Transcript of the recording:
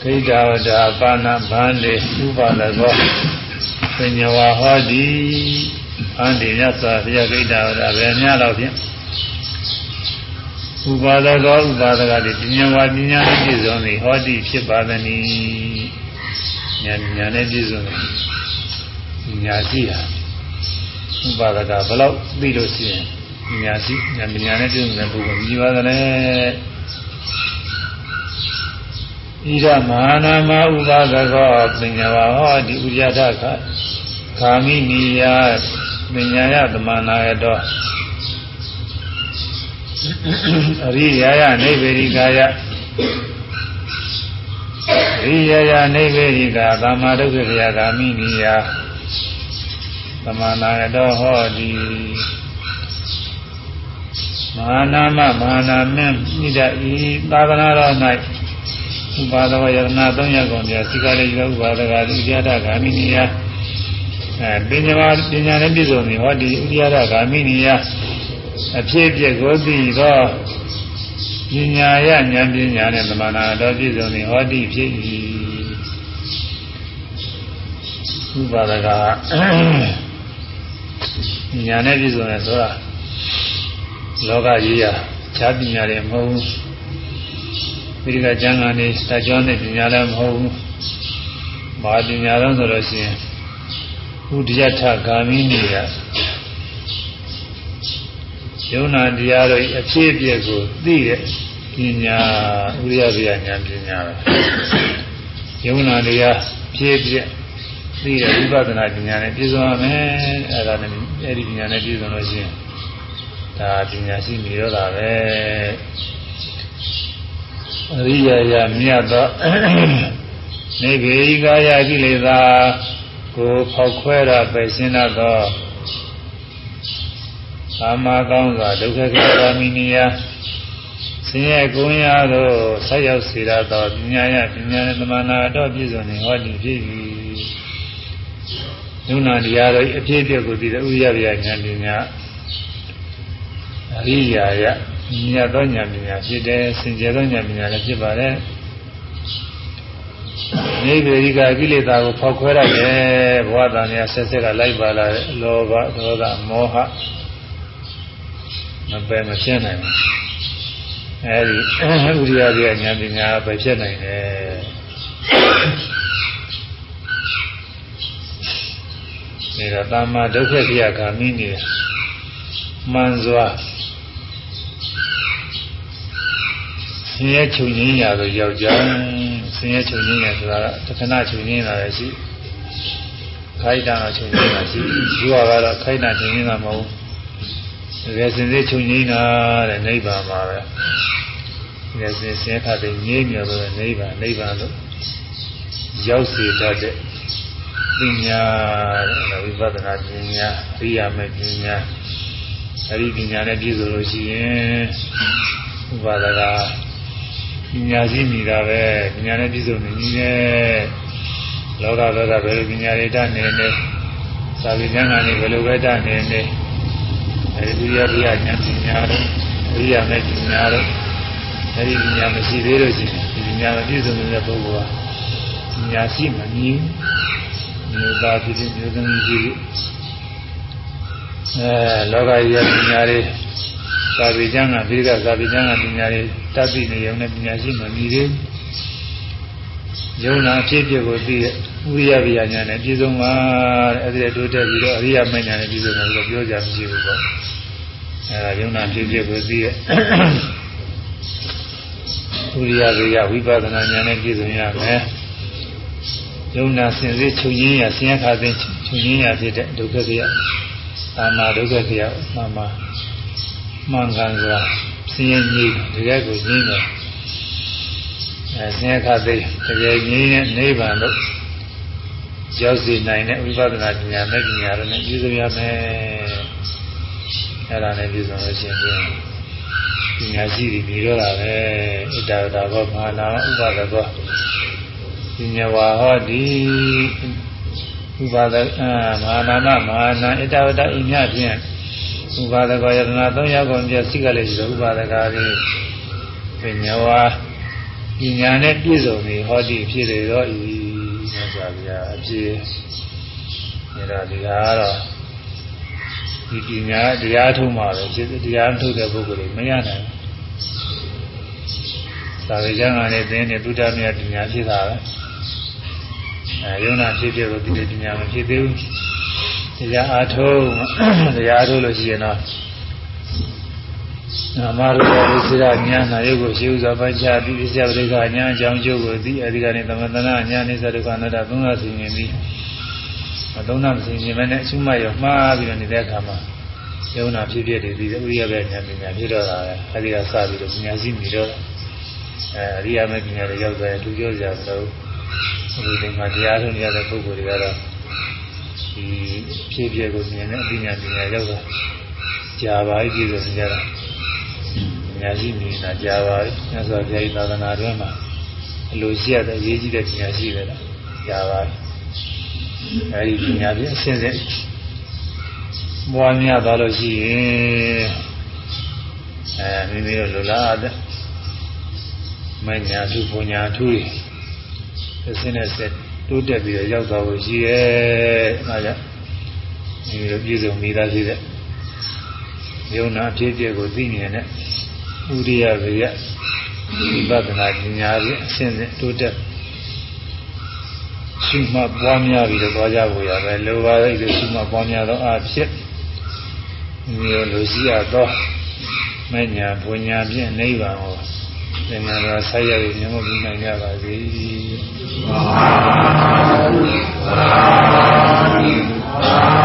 ခိတဝဒပါဏဗန္တိဥပါဒကောပညဝဟောတိအန္တိမြတ်စွာဘုရားခိတဝဒဘယ်များတော့ဖြင့်ဥပါဒကောဥပါဒကတိပညာဝပညာနဲ့ပြည့်စုံသည်ဟောတိဖြစ်ပါသနည်းညာညာနဲ့ပြည့်စုံတယ်ညာရှိတာဥပါဒကဘယ်လောက်သိလို့ရှိရင်ညာရှိညာညာနဲ့ပြည့်စုံတဲ့ပုဂ္ဂိုလ်မြည်ပါသလဲ ဣဒမဟာနာမဥပါဒကောပညာဝဟောတိဥရဒခခာမိနိယပညာယသမနာယတောအရိယာယနိဗ္ဗေရိကာယအရိယာယနိဗ္ဗေရိကာသမ္မာဒုက္ခခယဂာမိနိယသမနာယတောဟောတိမဟာနာမမဟာနာမင်းဣဒဤသာသနာတော်၌ ဥပါဒဝယနာ၃ရပ်ကုန်ပြစိကလေးဥပါဒကဥဒိယတဂာမိနိယအဲပညာပညာနဲ့ပြည့်စုံပြီဟောဒီဥဒိယတဂာမိနိယအဖြစ်အပျက်ကိုသိသောပညာရဉာဏ်ပညာနဲ့သမဏတော်ပြည့်စုံပြီဟောဒီဖြစ်၏ဥပါဒကညာနဲ့ပြည့်စုံတယ်ဆိုတာလောကကြီးရာခြားပညာတွေမဟုတ်ဘူး ဒီကကျမ်းဂန်နေတကြောနဲ့ပညာလည်းမဟုတ်ဘူး။ဘာပညာတော့ဆိုလို့ရှိရင်ဥဒိယထဂာမိနေရယုံနာတရားတို့အဖြစ်အပျက်ကိုသိတဲ့ပညာဥရိယဗျာဉာဏ်ပညာပဲ။ယုံနာတရားဖြစ်အပျက်သိတဲ့ဝိပဿနာပညာနဲ့ပြည့်စုံရမယ်။အဲဒါနဲ့အဲဒီပညာနဲ့ပြည့်စုံလို့ရှိရင်ဒါပညာရှိနေတော့တာပဲ။ အရိယာယမြတ်သောနေဗေကာယကိလေသာကိုဖောက်ခွဲတာပဲရှင်းတတ်သောသာမကောင်းစွာဒုက္ခကိသာမိနိယဆင်းရဲကုန်းရာသို့ဆက်ရောက်စေရသောပညာယပညာနဲ့သမဏတော်ပြည့်စုံနေဟောဒီဖြစ်၏နုနာတရားတို့အဖြစ်အပျက်ကိုသိတဲ့ဥရဗျာဉာဏ်ပညာအရိယာယ မြတ်သောဉာဏ်ပညာဖြစ်တယ်စင်ကြယ်သောဉာဏ်ပညာလည်းဖြစ်ပါတယ်နိဗ္ဗေရိကကိလေသာကိုဖောက်ခွဲရတယ်ဘဝတန်ရာဆက်ဆက်ကလိုက်ပါလာတယ်လောဘဒေါသမောဟမပယ်မဖြစ်နိုင်ဘူးအဲဒီဥရိယပြဉာဏ်ပညာပဲဖြစ်နိုင်တယ်နေတော့တာမဒုက္ခကိယဂာမိနေမှန်စွာ ဆင်းရဲချုပ်ငင်းရလို့ယောက်ျားဆင်းရဲချုပ်ငင်းရဆိုတာတခဏချုပ်ငင်းတာလည်းရှိခိုက်တာချုပ်ငင်းတာရှိယူရကတော့ခိုက်တာချုပ်ငင်းတာမဟုတ်ဘူးတကယ်စင်စစ်ချုပ်ငင်းတာတဲ့နိဗ္ဗာန်မှာပဲတကယ်စင်ဆင်းခါတဲ့ငြိမ်းမြော်လို့နိဗ္ဗာန်နိဗ္ဗာန်လို့ရောက်စေတတ်တဲ့ပညာတဲ့ဝိပဿနာပညာသိရမယ့်ပညာအဲဒီပညာနဲ့ပြည့်စုံလို့ရှိရင်ဥပါဒက ပညာရှိမိတာပဲပညာနဲ့ပြည့်စုံနေကြီးနဲ့လောကဘက်ကဘယ်လိုပညာတွေတတ်နေနေသာဝိဉာဏ်ကနေဘယ်လိုပဲတတ်နေနေအဲဒီဒုတိယပြညာပညာတို့အရိယာမဲ့ပညာတို့အဲဒီပညာမရှိသေးလို့ရှိရင်ဒီပညာမပြည့်စုံတဲ့ပုဂ္ဂိုလ်ကပညာရှိမှမြင်မျိုးသားဖြစ်ဖြစ်မျိုးသမီးဖြစ်ဖြစ်အဲလောကကြီးရဲ့ပညာတွေသာဝေကျမ်းကဒီကသာဝေကျမ်းကပညာတွေ တတ်သိနေရုံနဲ့ပညာရှိမှမြည်သေးယုံနာဖြစ်ဖြစ်ကိုသိတဲ့ဥရိယဗျာညာနဲ့ပြည့်စုံပါတဲ့အဲ့ဒီတိုးတက်ပြီးတော့အရိယမညာနဲ့ပြည့်စုံတယ်လို့ပြောကြမရှိဘူးပေါ့အဲဒါယုံနာဖြစ်ဖြစ်ကိုသိတဲ့ဥရိယဗျာဝိပဿနာညာနဲ့ပြည့်စုံရမယ်ယုံနာစင်စစ်ချုပ်ရင်းရဆင်းရဲခါသိချုပ်ရင်းရဖြစ်တဲ့ဒုက္ခဗျာသာနာဒုက္ခဗျာမှန်ပါမှန်ကန်စွာ ဆင်းရဲကြီးတကယ်ကိုကြီးတယ်အဲဆင်းရဲခါသိတကယ်ကြီးတဲ့နိဗ္ဗာန်လို့ရောက်စေနိုင်တဲ့ဝိပဿနာပညာမဲ့ပညာတွေနဲ့ပြည့်စုံရမယ်အဲ့ဒါနဲ့ပြည့်စုံလို့ရှိရင်ပညာရှိတွေပြီးတော့တာပဲဣတ္တတာဘောမဟာနာဥပါဒကောပညာဝါဟောတိဥပါဒအာမဟာနာမဟာနာဣတ္တဝတ္တဣမြဖြင့် ဥပါဒကောယတနာ၃ရပ်ကုန်ပြစိကလေးရှိတော့ဥပါဒကာလေးပညာဝါပညာနဲ့ပြည့်စုံနေဟောဒီဖြစ်တယ်တော့ဤမြတ်စွာဘုရားအဖြစ်ဒါဒီဟာတော့ဒီပညာတရားထုံးမှာပဲဖြစ်တရားထုတ်တဲ့ပုဂ္ဂိုလ်တွေမရနိုင်ဘူးသာဝေကျမ်းကလည်းသင်တဲ့ဘုရားမြတ်ပညာဖြစ်တာပဲအဲယုံနာဖြစ်ဖြစ်ကိုဒီပညာမဖြစ်သေးဘူး တရားအားထုတ်တရားအားထုတ်လို့ရှိရင်တော့နာမရူပဝိသရညာနာယုတ်ကိုရှိဥစွာပိုင်းခြားပြီးပြစ္ဆပရိက္ခညာအကြောင်းကျုပ်ကိုသိအဲဒီကနေသမထနာညာနိစ္စဒုက္ခအနတ္တသုံးသသိမြင်ပြီးမသုံးသမသိမြင်မဲ့နဲ့အရှုမှတ်ရမှားပြီးတော့နေတဲ့အခါမှာယုံနာဖြစ်ဖြစ်တွေပြီးဥရိယပဲဉာဏ်ပညာဖြစ်တော့တာပဲအဲဒီကစပြီးတော့ဉာဏ်ရှိနေတော့အဲအရိယာမေပညာတွေရောက်တယ်သူပြောကြတယ်လို့ဒီမှာတရားထုံးရတဲ့ပုဂ္ဂိုလ်တွေကတော့ ဒီဖြစ်ဖြစ်ကိုမြင်တဲ့အပညာပညာရောက်တာကြာပါပြီပြည်ဆိုကြတာညာရှိနေတာကြာပါပြီမြတ်စွာဘုရားဤသာသနာတွင်မှာအလိုရှိရတဲ့အရေးကြီးတဲ့ပညာရှိတယ်လားကြာပါပြီအဲဒီပညာဖြင့်အစဉ်စဉ်မွားများသွားလို့ရှိရင်အဲမိမိတို့လူလားတဲ့မညာသူပညာသူတွေအစဉ်နဲ့ဆက် တိုးတက်ပြီးတော့ရောက်သွားလို့ရှိရဲ့အဲဒါကြောင့်မိမိတို့ပြည်စုံမိသားစုတဲ့ယုံနာဖြစ်ဖြစ်ကိုသိမြင်တဲ့ဥရိယဝေယဝိပဿနာဉာဏ်ဖြင့်အစဉ်စဉ်တိုးတက်ရှိမှပွားများပြီးတော့ကြဖို့ရပဲလိုပါလိမ့်လို့ရှိမှပွားများသောအဖြစ်မျိုးလိုရှိရသောမဉ္ဇဏ်ဘုံညာဖြင့်နိဗ္ဗာန်ကို သင်္ဃာဆက်ရည်မြတ်မှုနိုင်ကြပါစေ။